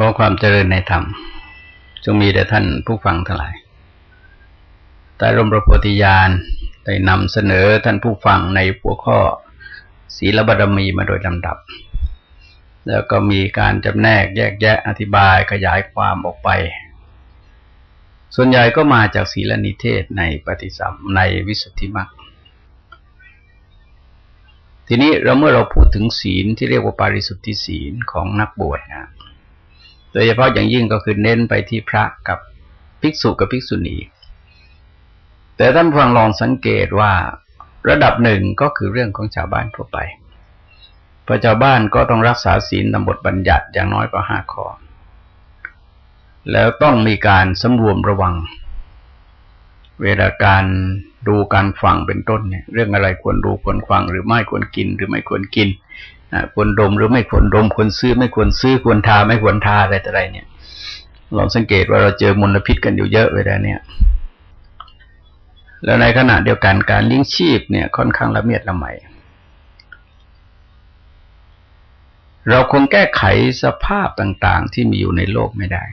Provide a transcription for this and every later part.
ขอความเจริญในธรรม จงมีแด่ท่านผู้ฟังทั้งหลายใต้ร่มพระโพธิญาณได้นำเสนอท่านผู้ฟังในหัวข้อ ศีลบารมีมาโดยลำดับ แล้วก็มีการจำแนกแยกแยะอธิบายขยายความออกไป ส่วนใหญ่ก็มาจากศีลนิเทศในปฏิสัมในวิสุทธิมรรคทีนี้เราเมื่อเราพูดถึงศีลที่เรียกว่าปาริสุทธิศีลของนักบวชนะ ดยเฉพาะอย่างยิ่งก็คือเน้นไปที่พระกับภิกษุกับภิกษุณีแต่ท่านฟังลองสังเกตว่าระดับหนึ่งก็คือเรื่องของชาวบ้านทั่วไปพระชาวบ้านก็ต้องรักษาศีลตามบทบัญญัติอย่างน้อยก็ห้าข้อ แล้วต้องมีการสำรวมระวัง เวลาการดูการฟังเป็นต้นเนี่ย เรื่องอะไรควรดูควรฟังหรือไม่ควรกินหรือไม่ควรกิน ควรดมหรือไม่ควรดมควรซื้อไม่ควรซื้อควรทาไม่ควรทาอะไรต่ออะไรเนี่ยลองสังเกตว่าเราเจอมลพิษกันอยู่เยอะเวลาเนี่ยแล้วในขณะเดียวกันการเลี้ยงชีพเนี่ยค่อนข้างละเมียดละไมเราคงแก้ไขสภาพต่าง ๆ ที่มีอยู่ในโลกไม่ได้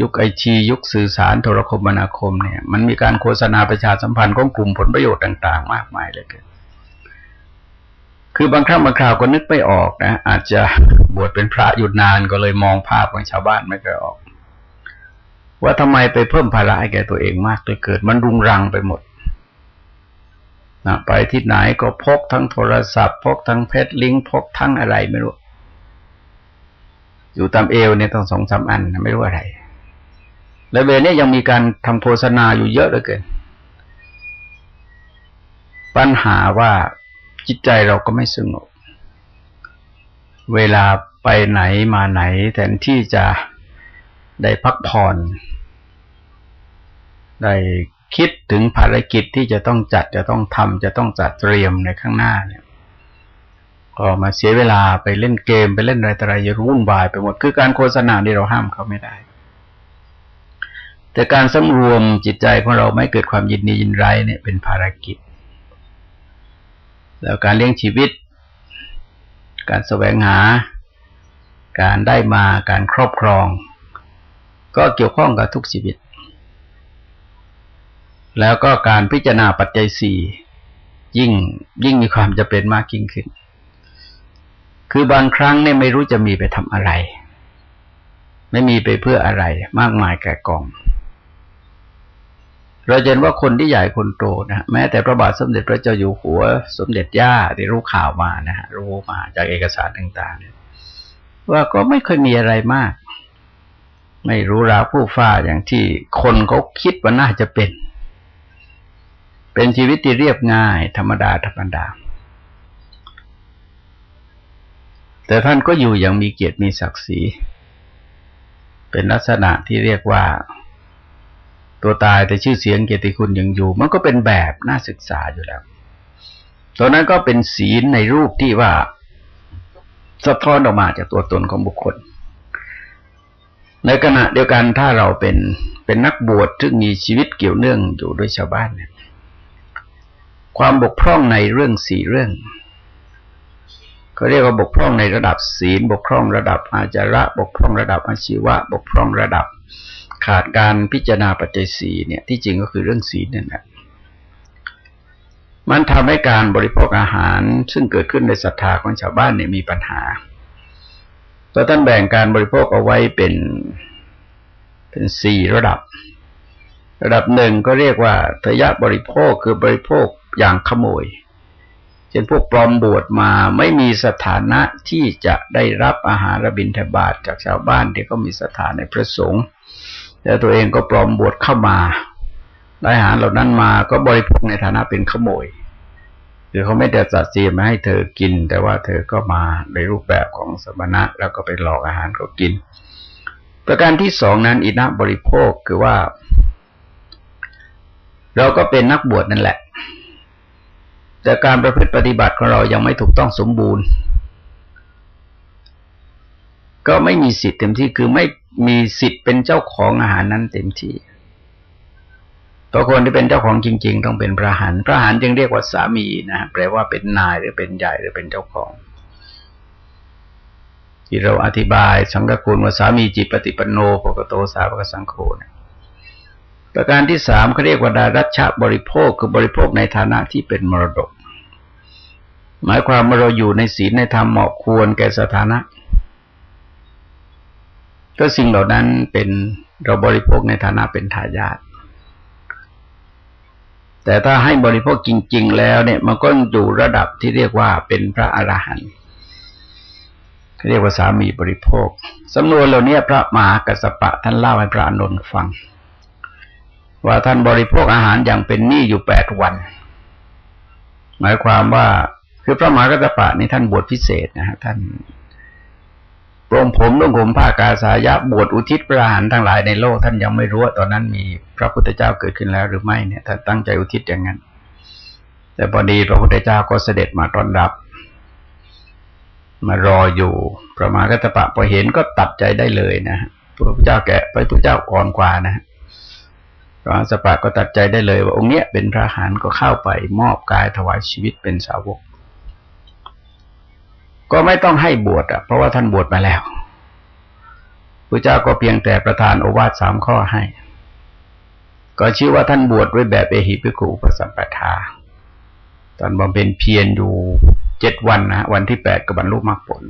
ยุคไอทียุคสื่อสารโทรคมนาคมเนี่ย มันมีการโฆษณาประชาสัมพันธ์ของกลุ่มผลประโยชน์ต่าง ๆ มากมายเลยเกิน คือบางครั้งบางคราวก็นึกไม่ออกนะ อาจจะบวชเป็นพระหยุดนานก็เลยมองภาพของชาวบ้านไม่เคยออก ว่าทำไมไปเพิ่มภาระให้แก่ตัวเองมากเลยเกิด มันรุงรังไปหมดนะไปที่ไหนก็พกทั้งโทรศัพท์พกทั้งเพชรลิงพกทั้งอะไรไม่รู้ อยู่ตามเอวเนี่ยต้องสองสามอันไม่รู้อะไร แล้วเวลนี้ยังมีการทำโฆษณาอยู่เยอะเหลือเกินปัญหาว่า จิตใจเราก็ไม่สงบ เวลาไปไหนมาไหนแทนที่จะได้พักผ่อน ได้คิดถึงภารกิจที่จะต้องจัดจะต้องทำจะต้องจัดเตรียมในข้างหน้าเนี่ยก็มาเสียเวลาไปเล่นเกมไปเล่นอะไรต่ออะไรรุ่นวายไปหมดคือการโฆษณาที่เราห้ามเขาไม่ได้ แต่การสำรวมจิตใจของเราไม่เกิดความยินดียินร้ายเนี่ยเป็นภารกิจ แล้วการเลี้ยงชีวิต การแสวงหา การได้มาการครอบครอง ก็เกี่ยวข้องกับทุกชีวิต แล้วก็การพิจารณาปัจจัยสี่ยิ่งยิ่งมีความจะเป็นมากยิ่งขึ้น คือบางครั้งเนี่ยไม่รู้จะมีไปทำอะไร ไม่มีไปเพื่ออะไรมากมายแก่กอง เราเห็นว่าคนที่ใหญ่คนโตนะแม้แต่พระบาทสมเด็จพระเจ้าอยู่หัว สมเด็จย่าที่รู้ข่าวมานะฮะรู้มาจากเอกสารต่างๆว่าก็ไม่เคยมีอะไรมาก ไม่รู้ราผู้ฟ้าอย่างที่คนเขาคิดว่าน่าจะเป็น เป็นชีวิตที่เรียบง่าย ธรรมดาธรรมดา แต่ท่านก็อยู่อย่างมีเกียรติมีศักดิ์ศรี เป็นลักษณะที่เรียกว่า ตัวตายแต่ชื่อเสียงเกียรติคุณยังอยู่ มันก็เป็นแบบน่าศึกษาอยู่แล้วตัวนั้นก็เป็นศีลในรูปที่ว่าสะท้อนออกมาจากตัวตนของบุคคล ในขณะเดียวกันถ้าเราเป็นเป็นนักบวชซึ่งมีชีวิตเกี่ยวเนื่องอยู่ด้วยชาวบ้านเนี่ยความบกพร่องในเรื่องสี่เรื่องเขาเรียกว่าบกพร่องในระดับศีล บกพร่องระดับอาจาระ บกพร่องระดับอาชีวะ บกพร่องระดับ ขาดการพิจารณาปัจจัยสีเนี่ยที่จริงก็คือเรื่องศีนี่นแหละมันทำให้การบริโภคอาหาร ซึ่งเกิดขึ้นในศรัทธาของชาวบ้านเนี่ยมีปัญหาเพระท่านแบ่งการบริโภคเอาไว้เป็นเป็นสี่ระดับ ระดับหนึ่งก็เรียกว่าทยะบริโภคคือบริโภคอย่างขโมย เช่นพวกปลอมบวชมาไม่มีสถานะที่จะได้รับอาหารบินทบาทจากชาวบ้านที่เขามีสถานในพระสงฆ์ แล้วตัวเองก็ปลอมบวชเข้ามาได้อาหารเหล่านั้นมาก็บริโภคในฐานะเป็นขโมยคือเขาไม่ได้จัดเตรียมมาให้เธอกิน แต่ว่าเธอก็มาในรูปแบบของสมณะ แล้วก็ไปหลอกอาหารเขากิน ประการที่สองนั้นอินะบริโภคคือว่า เราก็เป็นนักบวชนั่นแหละ แต่การประพฤติปฏิบัติของเรายังไม่ถูกต้องสมบูรณ์ ก็ไม่มีสิทธิ์เต็มที่คือไม่มีสิทธิ์เป็นเจ้าของอาหารนั้นเต็มที่ตัวคนที่เป็นเจ้าของจริง ๆ ต้องเป็นพระหันพระหันจึงเรียกว่าสามีนะแปลว่าเป็นนายหรือเป็นใหญ่หรือเป็นเจ้าของ ที่เราอธิบายสังฆคุณว่าสามีจิตปฏิปันโนปกโตสาวกสังโฆเนี่ยประการที่สามเขาเรียกว่าดารัชบริโภคคือบริโภคในฐานะที่เป็นมรดก หมายความว่าเราอยู่ในศีลในธรรมเหมาะควรแก่สถานะ ก็สิ่งเหล่านั้นเป็นเราบริโภคในฐานะเป็นทายาทแต่ถ้าให้บริโภคจริง ๆ แล้วเนี่ย มันก็อยู่ระดับที่เรียกว่าเป็นพระอรหันต์เรียกว่าสามีบริโภคสำนวนเหล่านี้พระมหากัสปะท่านเล่าให้พระอนุนฟัง ว่าท่านบริโภคอาหารอย่างเป็นหนี้อยู่แปดวัน หมายความว่าคือพระมหากัสปะนี่ท่านบวชพิเศษนะฮะท่าน ปรงผมต้องผมผ้ากาสายะบวชอุทิศพระหารทั้งหลายในโลกท่านยังไม่รู้ว่าตอนนั้นมีพระพุทธเจ้าเกิดขึ้นแล้วหรือไม่เนี่ยท่านตั้งใจอุทิศอย่างนั้น แต่พอดีพระพุทธเจ้าก็เสด็จมาตอนรับ มารออยู่พระมหากัตปะพอเห็นก็ตัดใจได้เลยนะพระพุทธเจ้าแก่พระพุทธเจ้าอ่อนกว่านะพระมากัตปะก็ตัดใจได้เลยว่าองค์เนี้ยเป็นพระหานก็เข้าไปมอบกายถวายชีวิตเป็นสาวก ก็ไม่ต้องให้บวชอะ เพราะว่าท่านบวชมาแล้วพระเจ้าก็เพียงแต่ประทานโอวาทสามข้อให้ ก็ชื่อว่าท่านบวชด้วยแบบเอหิภิกุปสัมปทา ตอนบำเพ็ญเพียรอยู่เจ็ดวันนะวันที่แปดก็บรรลุมรรคผล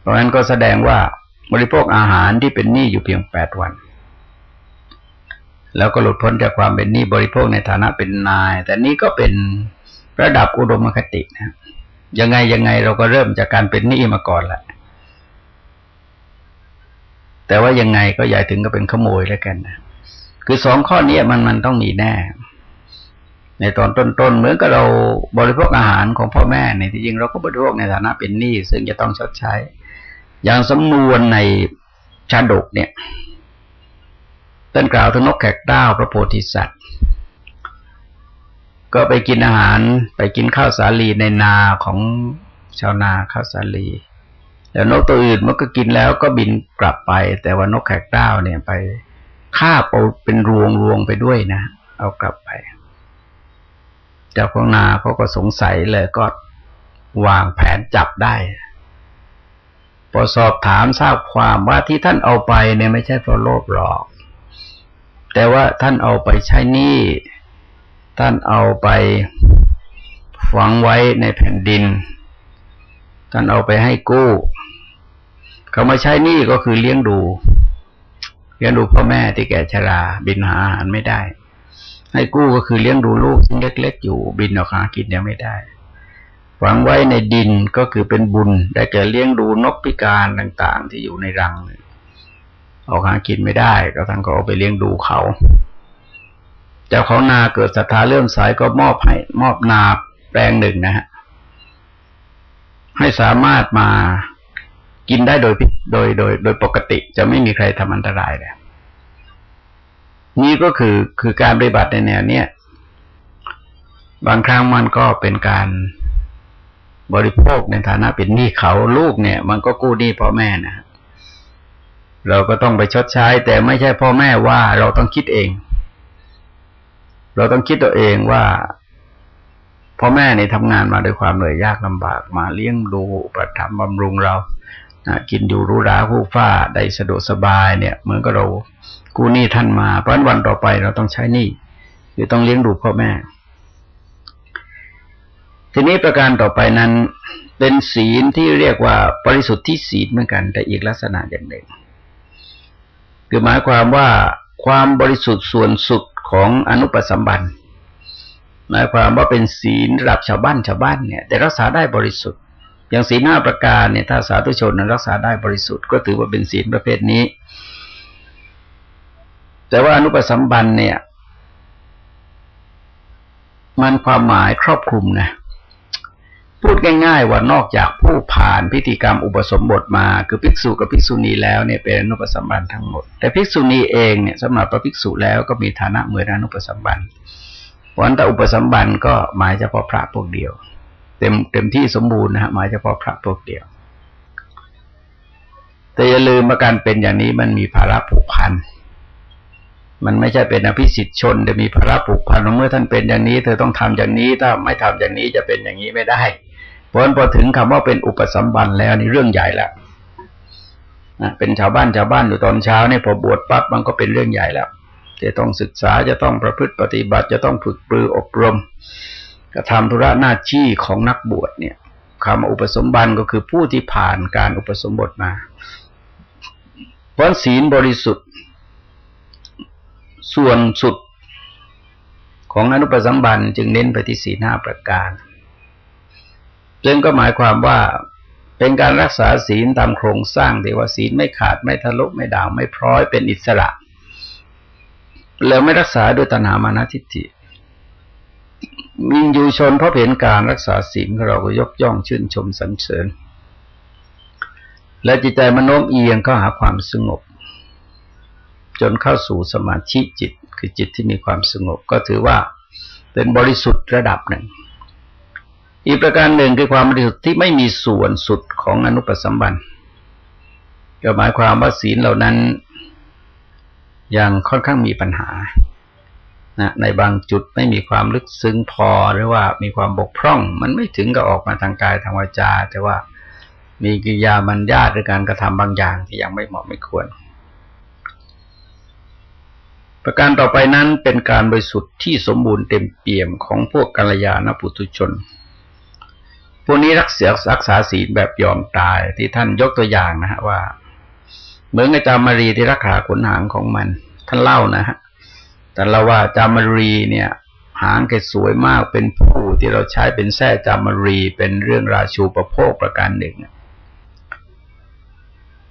เพราะฉะนั้นก็แสดงว่าบริโภคอาหารที่เป็นหนี้อยู่เพียงแปดวัน แล้วก็หลุดพ้นจากความเป็นหนี้บริโภคในฐานะเป็นนาย แต่นี่ก็เป็นระดับอุดมคตินะ ยังไงยังไงเราก็เริ่มจากการเป็นหนี้มาก่อนแหละ แต่ว่ายังไงก็ใหญ่ถึงก็เป็นขโมยแล้วกันนะคือสองข้อนี้มันมันต้องมีแน่ ในตอนต้นๆเหมือนกับเราบริโภคอาหารของพ่อแม่ในที่จริงเราก็บริโภคในฐานะเป็นหนี้ซึ่งจะต้องชดใช้ อย่างสำนวนในชาดกเนี่ยต้นกล่าวถึงนกแขกด้าวพระโพธิสัตว์ ก็ไปกินอาหารไปกินข้าวสาลีในนาของชาวนาข้าวสาลี แล้วนกตัวอื่นมันก็กินแล้วก็บินกลับไป แต่ว่านกแขกด้าวเนี่ยไปฆ่าเอาเป็นรวงรวงไปด้วยนะ เอากลับไป เจ้าของนาเขาก็สงสัยเลยก็วางแผนจับได้พอสอบถามทราบความว่าที่ท่านเอาไปเนี่ยไม่ใช่เพราะโลภหรอก แต่ว่าท่านเอาไปใช้หนี้ ท่านเอาไปฝังไว้ในแผ่นดิน ท่านเอาไปให้กู้เขามาใช้นี่ก็คือเลี้ยงดูเลี้ยงดูพ่อแม่ที่แก่ชรา บินหาอาหารไม่ได้ ให้กู้ก็คือเลี้ยงดูลูกซึ่งเล็กๆอยู่ บินออกหากินยังไม่ได้ฝังไว้ในดินก็คือเป็นบุญ ได้แก่เลี้ยงดูนกพิการต่าง ๆ ที่อยู่ในรัง ออกหากินไม่ได้ ก็ท่านก็เอาไปเลี้ยงดูเขา จ้าของนาเกิดศรัทธาเลื่อมใสก็มอบให้มอบนาแปลงหนึ่งนะฮะให้สามารถมากินได้โดยโดยโดย โดยปกติจะไม่มีใครทำอันตรายเลยนี่ก็คือคือการปฏิบัติในแนวเนี้ยบางครั้งมันก็เป็นการบริโภคในฐานะเป็นหนี้เขาลูกเนี่ย มันก็กู้หนี้พ่อแม่นะเราก็ต้องไปชดใช้ แต่ไม่ใช่พ่อแม่ว่าเราต้องคิดเอง เราต้องคิดตัวเองว่าพ่อแม่นี่ทำงานมาด้วยความเหนื่อยยากลำบากมาเลี้ยงดูประทับบำรุงเรานะกินอยู่รู้ราผู้ฟ้าได้สะดวกสบายเนี่ยเหมือนกับเรากู้หนี้ท่านมาเพราะวันต่อไปเราต้องใช้หนี้หรือต้องเลี้ยงดูพ่อแม่ ทีนี้ประการต่อไปนั้นเป็นศีลที่เรียกว่าบริสุทธิ์ที่ศีลเหมือนกัน แต่อีกลักษณะอย่างหนึ่ง คือหมายความว่าความบริสุทธิ์ส่วนสุด ของอนุปสัมบันหมายความว่าเป็นศีลระดับชาวบ้านชาวบ้านเนี่ยแต่รักษาได้บริสุทธิ์ อย่างศีลห้าประการเนี่ยถ้าสาธุชนนั้นรักษาได้บริสุทธิ์ก็ถือว่าเป็นศีลประเภทนี้ แต่ว่าอนุปสัมบันเนี่ย มันความหมายครอบคลุมนะ ง่าย ๆ ว่านอกจากผู้ผ่านพิธีกรรมอุปสมบทมา คือภิกษุกับภิกษุณีแล้วเนี่ยเป็นอนุปสมบันทั้งหมด แต่ภิกษุณีเองเนี่ยสำหรับพระภิกษุแล้วก็มีฐานะเหมือนอนุปสมบันวันแต่อุปสมบันก็หมายเฉพาะพระพวกเดียว เต็มเต็มที่สมบูรณ์นะฮะหมายเฉพาะพระพวกเดียว แต่อย่าลืมว่าการเป็นอย่างนี้มันมีภาระผูกพันมันไม่ใช่เป็นอภิสิทธิชนจะมีภาระผูกพันเมื่อท่านเป็นอย่างนี้ เธอต้องทำอย่างนี้ถ้าไม่ทำอย่างนี้จะเป็นอย่างนี้ไม่ได้ เพราะพอถึงคำว่าเป็นอุปสัมบันแล้วนี่เรื่องใหญ่แล้วนะเป็นชาวบ้านชาวบ้านอยู่ตอนเช้าเนี่ยพอบวชปั๊บมันก็เป็นเรื่องใหญ่แล้วจะต้องศึกษาจะต้องประพฤติปฏิบัติ จะต้องฝึกปรืออบรมกระทำธุระหน้าที่ของนักบวชเนี่ยคำอุปสมบันก็คือผู้ที่ผ่านการอุปสมบทมาเพราะศีลบริสุทธิ์ ส่วนสุดของอนุปสัมบันจึงเน้นไปที่ศีลห้าประการ ซึ่งก็หมายความว่าเป็นการรักษาศีลตามโครงสร้างที่ว่าศีลไม่ขาดไม่ทะลุไม่ด่างไม่พร้อยเป็นอิสระ แล้วไม่รักษาด้วยตนามานาทิฏฐิมินยูชนเพราะเห็นการรักษาศีลเราก็ยกย่องชื่นชมสรรเสริญ และจิตใจมโน้มเอียงก็หาความสงบ จนเข้าสู่สมาธิจิต คือจิตที่มีความสงบก็ถือว่าเป็นบริสุทธิ์ระดับหนึ่ง อีกประการหนึ่งคือความบริสุทธิ์ที่ไม่มีส่วนสุดของอนุปสัมบันก็หมายความว่าศีลเหล่านั้น ยังค่อนข้างมีปัญหานะในบางจุดไม่มีความลึกซึ้งพอหรือว่ามีความบกพร่อง มันไม่ถึงกับออกมาทางกายทางวาจา แต่ว่ามีกิยามันญาตหรือการกระทำบางอย่างที่ยังไม่เหมาะไม่ควร ประการต่อไปนั้นเป็นการบริสุทธิ์ที่สมบูรณ์เต็มเปี่ยมของพวกกัลยาณปุถุชน พวกนี้รักเสียรักษาศีลแบบยอมตายที่ท่านยกตัวอย่างนะฮะว่า เหมือนกับจามารีที่รักษาขนหางของมัน ท่านเล่านะฮะแต่เราว่าจามารีเนี่ย หางแกสวยมากเป็นผู้ที่เราใช้เป็นแท้จามารีเป็นเรื่องราชูประโภคประการหนึ่ง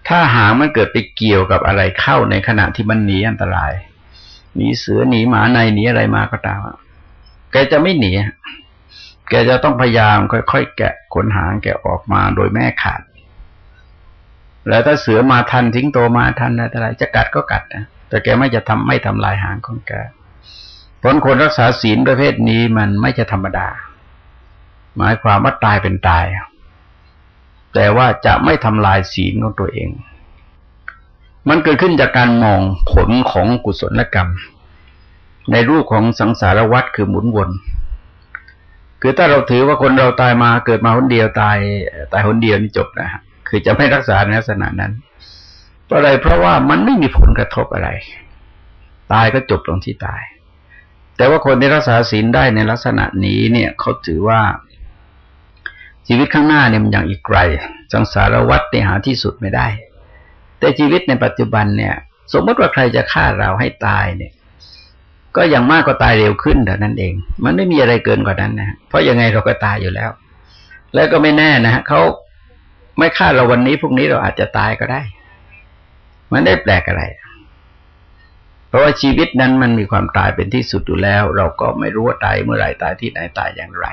ถ้าหางมันเกิดไปเกี่ยวกับอะไรเข้าในขณะที่มันหนีอันตรายหนีเสือหนีหมาในหนีอะไรมาก็ตามแกจะไม่หนี แกจะต้องพยายามค่อยๆ แกะขนหางแกออกมาโดยแม่ขาด แล้วถ้าเสือมาทันทิ้งโตมาทันอะไรจะกัดก็กัดนะแต่แกไม่จะทำไม่ทำลายหางของแกผลคนรักษาศีลประเภทนี้มันไม่จะธรรมดา หมายความว่าตายเป็นตาย แต่ว่าจะไม่ทำลายศีลของตัวเอง มันเกิดขึ้นจากการมองผลของกุศลกรรม ในรูปของสังสารวัฏคือหมุนวน คือถ้าเราถือว่าคนเราตายมาเกิดมาคนเดียวตายตายคนเดียวนี่จบนะฮะคือจะไม่รักษาในลักษณะนั้น เพราะอะไรเพราะว่ามันไม่มีผลกระทบอะไร ตายก็จบตรงที่ตาย แต่ว่าคนที่รักษาศีลได้ในลักษณะนี้เนี่ยเขาถือว่า ชีวิตข้างหน้าเนี่ยมันยังอีกไกล สังสารวัฏเนี่ยหาที่สุดไม่ได้ แต่ชีวิตในปัจจุบันเนี่ย สมมติว่าใครจะฆ่าเราให้ตายเนี่ย ก็อย่างมากก็ตายเร็วขึ้นแต่านั้นเอง มันไม่มีอะไรเกินกว่านั้นนะเพราะยังไงเราก็ตายอยู่แล้ว แล้วก็ไม่แน่นะเขาไม่ฆ่าเราวันนี้พรุ่งนี้เราอาจจะตายก็ได้ มันได้แปลกอะไร เพราะว่าชีวิตนั้นมันมีความตายเป็นที่สุดอยู่แล้ว เราก็ไม่รู้ว่าตายเมื่อไหร่ตายที่ไหนตายอย่างไร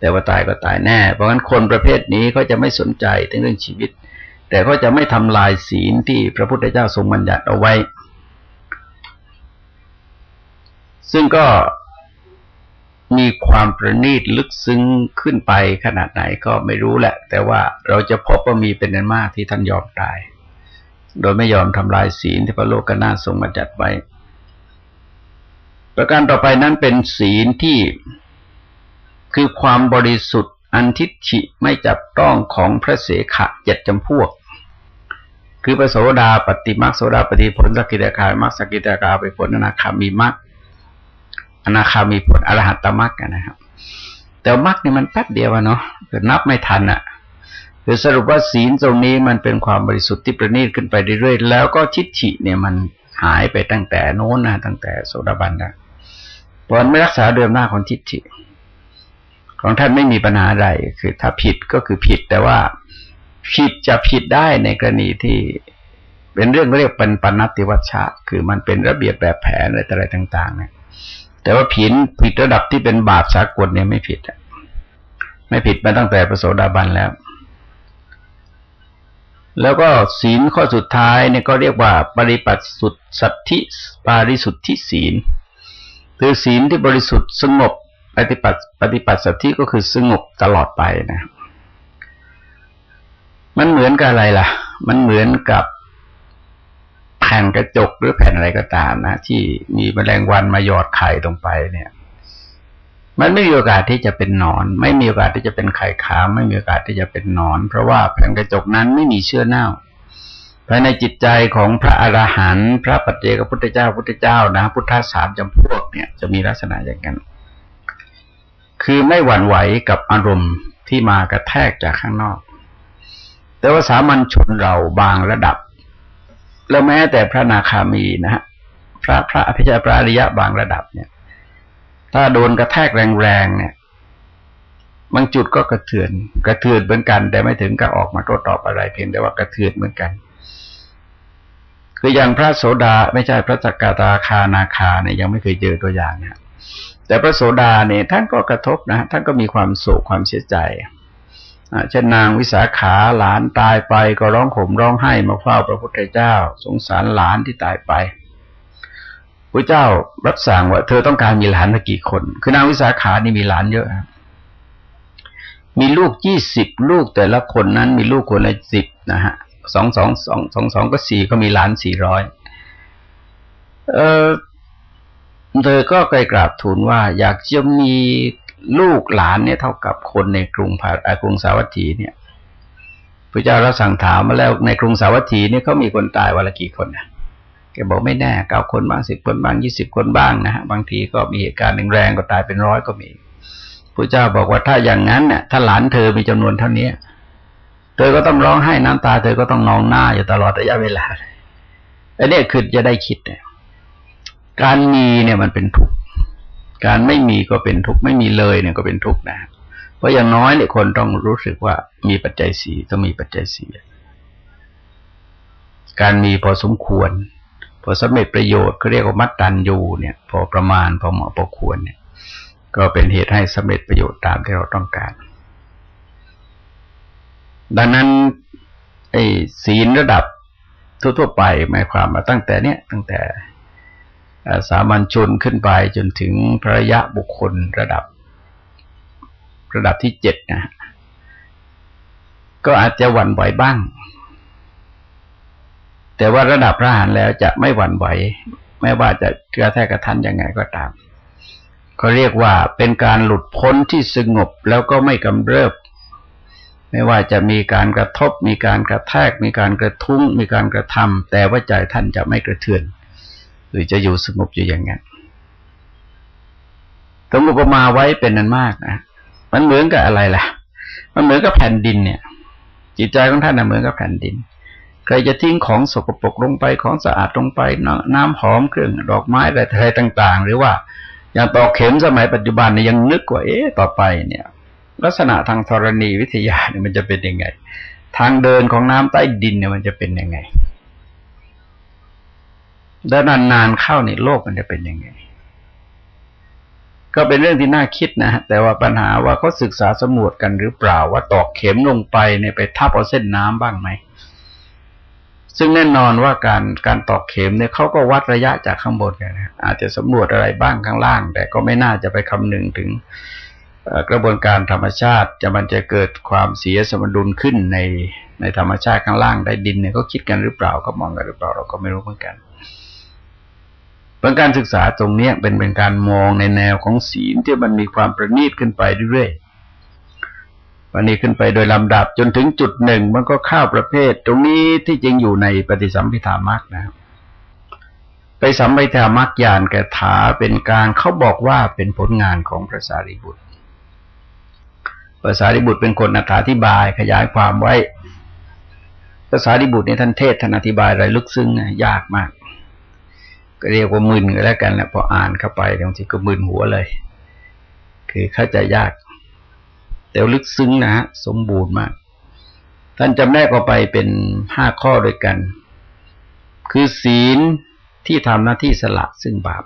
แต่ว่าตายก็ตายแน่ เพราะฉะนั้นคนประเภทนี้เขาจะไม่สนใจถึงเรื่องชีวิต แต่เขาจะไม่ทำลายศีลที่พระพุทธเจ้าทรงบัญญัติเอาไว้ ซึ่งก็มีความประณีตลึกซึ้งขึ้นไปขนาดไหนก็ไม่รู้แหละ แต่ว่าเราจะพบว่ามีเป็นนันมากที่ท่านยอมตาย โดยไม่ยอมทำลายศีลที่พระโลกนาทรงมาจัดไว้ ประการต่อไปนั้นเป็นศีลที่คือความบริสุทธิ์อันทิฏฐิไม่จับต้องของพระเสขะเจ็ดจำพวก คือพระโสดาปฏิมักโสดาปฏิผลสกิทาคายมักสกิทาคาไปผลนาคามีมัก อนาคามีผลอรหัตตมรรคนะครับ แต่มรรคนี่มันแป๊บเดียวเนาะเกิดนับไม่ทันอะ่ะคือสรุปว่าศีลตรงนี้มันเป็นความบริสุทธิ์ที่ประณีตขึ้นไปเรื่อยๆแล้วก็ทิฏฐิเนี่ยมันหายไปตั้งแต่โน้นนะตั้งแต่โสดาบันนะเพราะไม่รักษาเดิมหน้าของทิฏฐิ ของท่านไม่มีปัญหาอะไรคือ ถ้าผิดก็คือผิดแต่ว่าผิดจะผิดได้ในกรณีที่เป็นเรื่องเรียกเป็นปณติวัชชะ คือมันเป็นระเบียบแบบแผนอะไรต่างๆเนี่ย แต่ว่าผิดผิดระดับที่เป็นบาปสากลเนี่ยไม่ผิดไม่ผิดมาตั้งแต่ประโสดาบันแล้ว แล้วก็ศีลข้อสุดท้ายเนี่ยก็เรียกว่า ปริปัติสุดสัตธิปาริสุทธิศีลคือศีลที่บริสุทธิ์สงบปฏิปัติปฏิปัติสัตธิก็คือสงบตลอดไปนะ มันเหมือนกับอะไรล่ะ มันเหมือนกับ แผ่นกระจกหรือแผ่นอะไรก็ตามนะที่มีแมลงวันมาหยอดไข่ลงไปเนี่ย มันไม่มีโอกาสที่จะเป็นนอน ไม่มีโอกาสที่จะเป็นไข่ขาวไม่มีโอกาสที่จะเป็นนอน เพราะว่าแผ่นกระจกนั้นไม่มีเชื้อเน่าภายในจิตใจของพระอรหันต์พระปัจเจกพุทธเจ้าพุทธเจ้านะ พุทธสามจำพวกเนี่ยจะมีลักษณะอย่างนั้นคือไม่หวั่นไหวกับอารมณ์ที่มากระแทกจากข้างนอก แต่ว่าสามัญชนเราบางระดับ แล้วแม้แต่พระนาคามีนะฮะพระพระอภิชาปราริยะบางระดับเนี่ย ถ้าโดนกระแทกแรงๆเนี่ย บางจุดก็กระเทือน กระเทือนเหมือนกัน แต่ไม่ถึงกับออกมาโต้ตอบอะไรเพียงแต่ว่ากระเทือนเหมือนกัน คืออย่างพระโสดาไม่ใช่พระสกตาคานาคาเนี่ยยังไม่เคยเจอตัวอย่างนะแต่พระโสดาเนี่ยท่านก็กระทบนะท่านก็มีความโศกความเสียใจ เช่นนางวิสาขาหลานตายไปก็ร้องขมร้องไห้มาเฝ้าพระพุทธเจ้า สงสารหลานที่ตายไปพระเจ้ารับสั่งว่า เธอต้องการมีหลานกี่คน คือนางวิสาขานี่มีหลานเยอะมีลูกยี่สิบลูกแต่ละคนนั้น มีลูกคนละสิบนะฮะสองสองสองสองสองก็สี่ก็มีหลานสี่ร้อยเออเธอก็ไปกราบทูลว่า อยากจะมี ลูกหลานเนี่ยเท่ากับคนในกรุงพากรุงสาวัตถีเนี่ยพระเจ้าเราสั่งถามมาแล้วในกรุงสาวัตถีเนี่ยเขามีคนตายวันละกี่คนนะแกบอกไม่แน่เก้าคนบ้างสิบคนบ้างยี่สิบคนบ้างนะฮะบางทีก็มีเหตุการณ์แรงก็ตายเป็นร้อยก็มีพระเจ้าบอกว่าถ้าอย่างนั้นเนี่ยถ้าหลานเธอมีจำนวนเท่านี้เธอก็ต้องร้องไห้น้ำตา เธอก็ต้องนองหน้าอยู่ตลอดระยะเวลาอันนี้คือจะได้คิดเนี่ยการมีเนี่ยมันเป็นทุกข์ การไม่มีก็เป็นทุกข์ไม่มีเลยเนี่ยก็เป็นทุกข์นะ เพราะอย่างน้อยเนี่ยคนต้องรู้สึกว่ามีปัจจัยสี่ต้องมีปัจจัยสี่การมีพอสมควร พอสมเร็จประโยชน์เขาเรียกว่ามัดตันยูเนี่ย พอประมาณพอเหมาะพอควรเนี่ย ก็เป็นเหตุให้สำเร็จประโยชน์ตามที่เราต้องการ ดังนั้นไอ้ศีลระดับทั่วๆไปหมายความมาตั้งแต่เนี้ยตั้งแต่ สามัญชนขึ้นไปจนถึงพระยะบุคคลระดับ ระดับที่เจ็ดนะก็อาจจะหวั่นไหวบ้าง แต่ว่าระดับพระหานแล้วจะไม่หวั่นไหว ไม่ว่าจะกระแทกกระทันยังไงก็ตามเขาเรียกว่าเป็นการหลุดพ้นที่สงบแล้วก็ไม่กำเริบ ไม่ว่าจะมีการกระทบ มีการกระแทก มีการกระทุ้ง มีการกระทำแต่ว่าใจท่านจะไม่กระเทือน หรือจะอยู่สงบอยู่อย่างนั้นต้องอุปมาไว้เป็นนั้นมากนะมันเหมือนกับอะไรล่ะ มันเหมือนกับแผ่นดินเนี่ย จิตใจของท่านนะเหมือนกับแผ่นดินใครจะทิ้งของสกปรกลงไปของสะอาดลงไปน้ำหอมเครื่องดอกไม้อะไรต่าง ๆ หรือว่าอย่างตอกเข็มสมัยปัจจุบันเนี่ยยังนึกว่าเอ๊ะต่อไปเนี่ย ลักษณะทางธรณีวิทยาเนี่ยมันจะเป็นยังไง ทางเดินของน้ำใต้ดินเนี่ยมันจะเป็นยังไง แล้วนานๆเข้าในโลกมันจะเป็นยังไง ก็เป็นเรื่องที่น่าคิดนะ แต่ว่าปัญหาว่าเขาศึกษาสำรวจกันหรือเปล่า ว่าตอกเข็มลงไปเนี่ยไปทับเอาเส้นน้ำบ้างไหม ซึ่งแน่นอนว่าการการตอกเข็มเนี่ยเขาก็วัดระยะจากข้างบนกันนะอาจจะสำรวจอะไรบ้างข้างล่าง แต่ก็ไม่น่าจะไปคำนึงถึงกระบวนการธรรมชาติจะมันจะเกิดความเสียสมดุลขึ้นในในธรรมชาติข้างล่างได้ดินเนี่ยเขาคิดกันหรือเปล่าก็มองกันหรือเปล่าเราก็ไม่รู้เหมือนกัน เป็นการศึกษาตรงนี้เป็นเป็นการมองในแนวของศีลที่มันมีความประณีตขึ้นไปเรื่อยๆวันนี้ขึ้นไปโดยลำดับจนถึงจุดหนึ่งมันก็เข้าประเภท ตรงนี้ที่จริงอยู่ในปฏิสัมพิธามักนะไปสัมพิธามักยานแกถาเป็นการเขาบอกว่าเป็นผลงานของพระสารีบุตรพระสารีบุตรเป็นคนอธิบายขยายความไว้ภาษาดิบุตรเนี่ยท่านเทศท่านอธิบายอะไรลึกซึ้งยากมาก ก็เรียกว่ามึนก็แล้วกันแหละพออ่านเข้าไปบางทีก็มึนหัวเลย คือเข้าใจยาก แต่ลึกซึ้งนะฮะสมบูรณ์มาก ท่านจำแนกออกไปเป็นห้าข้อด้วยกัน คือศีลที่ทำหน้าที่สละซึ่งบาป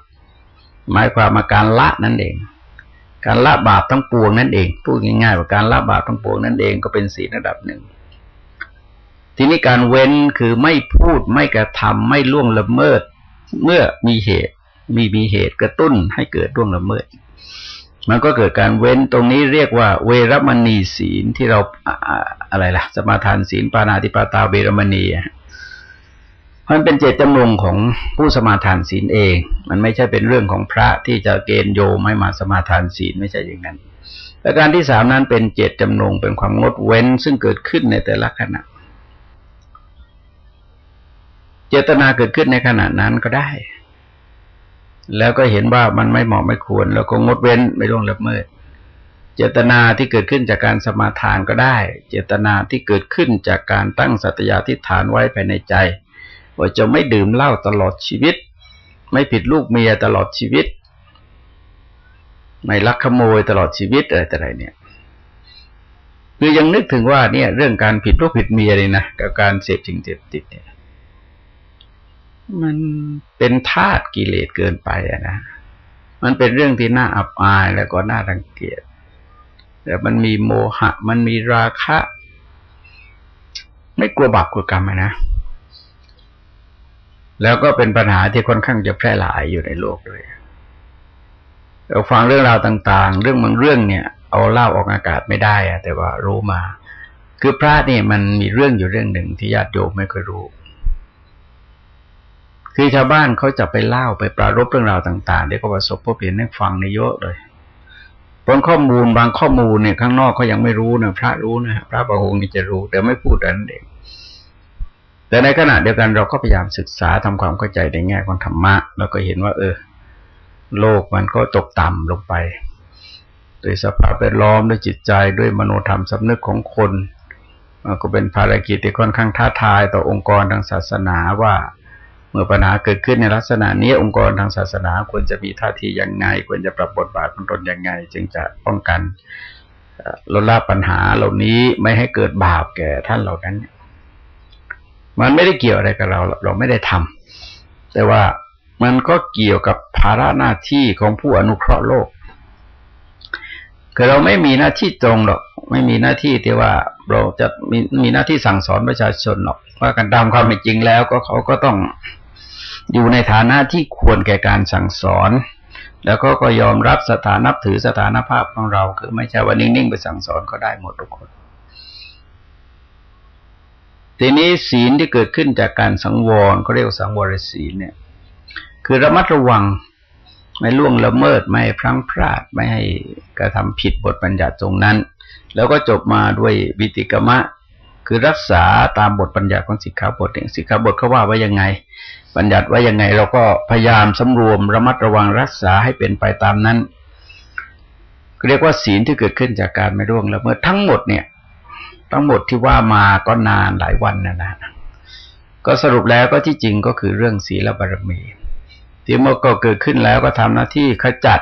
หมายความมาการละนั่นเอง การละบาปทั้งปวงนั่นเองพูดง่ายๆว่าการละบาปทั้งปวงนั่นเองก็เป็นศีลระดับหนึ่งทีนี้การเว้นคือไม่พูดไม่กระทำไม่ล่วงละเมิด เมื่อมีเหตุ มีมีเหตุกระตุ้นให้เกิดร่วงละเมิด มันก็เกิดการเว้นตรงนี้เรียกว่า เวรมณีศีลที่เราอะไรล่ะ สมาทานศีลปานาติปาตาเวรมณีมันเป็นเจตจำนงของผู้สมาทานศีลเอง มันไม่ใช่เป็นเรื่องของพระที่จะเกณฑ์โยมให้มาสมาทานศีลไม่ใช่อย่างนั้นและการที่สามนั้นเป็นเจตจำนงเป็นความงดเว้นซึ่งเกิดขึ้นในแต่ละขณะ เจตนาเกิดขึ้นในขณะนั้นก็ได้ แล้วก็เห็นว่ามันไม่เหมาะไม่ควร แล้วก็งดเว้นไม่ล่วงละเมิด เจตนาที่เกิดขึ้นจากการสมาทานก็ได้ เจตนาที่เกิดขึ้นจากการตั้งสัตยาธิฐานไว้ภายในใจ ว่าจะไม่ดื่มเหล้าตลอดชีวิต ไม่ผิดลูกเมียตลอดชีวิต ไม่ลักขโมยตลอดชีวิตอะไรแต่ไรเนี่ยคือยังนึกถึงว่าเนี่ยเรื่องการผิดลูกผิดเมียเลยนะกับการเสพสิ่งเสพติดเนี่ย มันเป็นธาตุกิเลสเกินไปอะนะ มันเป็นเรื่องที่น่าอับอายแล้วก็น่ารังเกียจแต่มันมีโมหะ มันมีราคะ ไม่กลัวบาปกลัวกรรมนะ แล้วก็เป็นปัญหาที่ค่อนข้างจะแพร่หลายอยู่ในโลกด้วยเราฟังเรื่องราวต่าง ๆ เรื่องบางเรื่องเนี่ย เอาเล่าออกอากาศไม่ได้อะแต่ว่ารู้มา คือพระนี่มันมีเรื่องอยู่เรื่องหนึ่งที่ญาติโยมไม่เคยรู้ คือชาวบ้านเขาจะไปเล่าไปปรารบเรื่องราวต่างๆเดี๋ยวก็ประสบพบเห็นให้ฟังในเยอะเลยผลข้อมูลบางข้อมูลเนี่ยข้างนอกเขายังไม่รู้นะพระรู้นะพระบางองค์นี่จะรู้แต่ไม่พูดนั่นเองแต่ในขณะเดียวกันเราก็พยายามศึกษาทำความเข้าใจในแง่ของธรรมะ แล้วก็เห็นว่า เออ โลกมันก็ตกต่ำลงไปโดยสภาพแวดล้อมด้วยจิตใจด้วยมโนธรรมสำนึกของคน ก็เป็นภารกิจที่ค่อนข้างท้าทายต่อองค์กรทางศาสนาว่า เมื่อปัญหาเกิดขึ้นในลักษณะนี้องค์กรทางศาสนาควรจะมีท่าทียังไง ควรจะปรับบทบาทของตนยังไง จึงจะป้องกันลดละปัญหาเหล่านี้ไม่ให้เกิดบาปแก่ท่านเหล่านั้น มันไม่ได้เกี่ยวอะไรกับเรา เราไม่ได้ทำแต่ว่ามันก็เกี่ยวกับภาระหน้าที่ของผู้อนุเคราะห์โลกคือเราไม่มีหน้าที่ตรงหรอก ไม่มีหน้าที่ที่ว่าเราจะมีมีหน้าที่สั่งสอนประชาชนหรอกว่ากันตามความเป็นจริงแล้วก็เขาก็ต้อง อยู่ในฐานะที่ควรแก่การสั่งสอน แล้วก็ก็ยอมรับสถานับถือสถานภาพของเรา คือไม่ใช่ว่านิ่งๆไปสั่งสอนก็ได้หมดทุกคน ทีนี้ศีลที่เกิดขึ้นจากการสังวรเขาเรียกว่าสังวรศีลเนี่ย คือระมัดระวังไม่ล่วงละเมิดไม่พลั้งพลาดไม่ให้กระทำผิดบทบัญญัติตรงนั้น แล้วก็จบมาด้วยวิติกมะ คือรักษาตามบทบัญญัติของสิกขาบทเองสิกขาบทเขาว่าไว้ยังไง บัญญัติว่ายังไงเราก็พยายามสำรวมระมัดระวังรักษาให้เป็นไปตามนั้น เรียกว่าศีลที่เกิดขึ้นจากการไม่ร่วงละเมิดทั้งหมดเนี่ย ทั้งหมดที่ว่ามาก็นานหลายวันนะนะก็สรุปแล้วก็ที่จริงก็คือเรื่องศีลบารมี ที่เมื่อก็เกิดขึ้นแล้วก็ทำหน้าที่ขจัด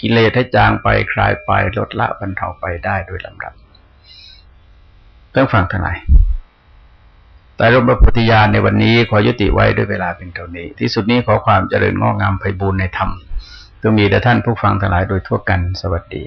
กิเลสให้จางไปคลายไปลดละบรรเทาไปได้โดยลำดับเรื่องฟังทั้งห ลายแต่รบปฏิญาณในวันนี้ขอยุติไว้ด้วยเวลาเป็นเท่านี้ ที่สุดนี้ขอความเจริญงอกงามไพบูรณ์ในธรรมตัวมีแด่ท่านผู้ฟังทั้งหลายโดยทั่วกันสวัสดี